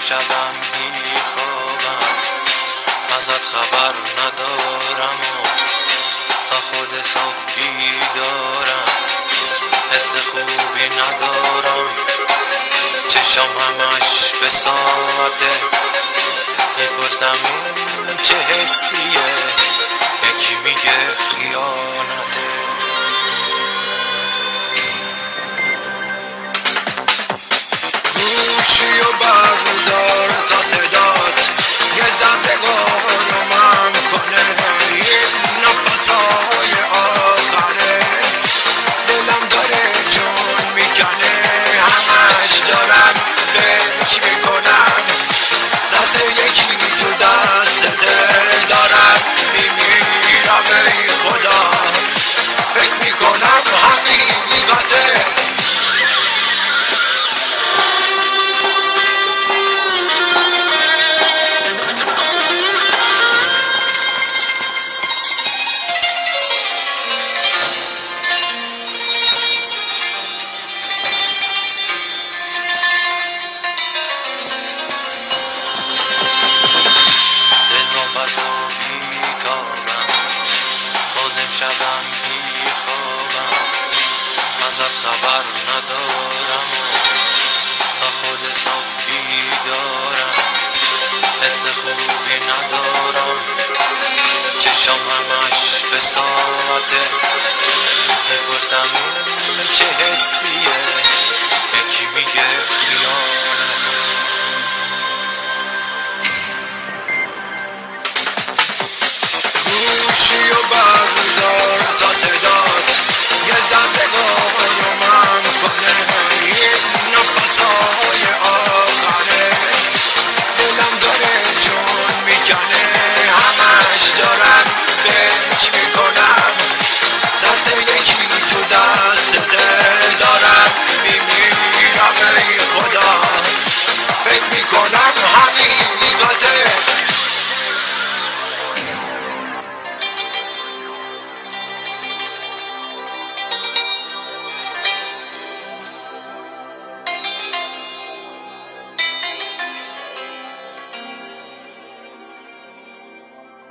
شبم بی خوابم ازت خبر ندارم و تا خود صبح بیدارم. حس خوبی ندارم. چشم همش به ساعته. می‌پرسم این چه حسیه؟ یکی میگه خیانته ازت خبر ندارم. تا خود صبح بیدارم. حس خوبی ندارم. چشم همش به ساعته. می‌پرسم این چه حسیه؟ یکی میگه؟ می‌کنه همش دارم فکر می‌کنم دست یکی تو دستته دارم میمیرم ای خدا. می‌کنم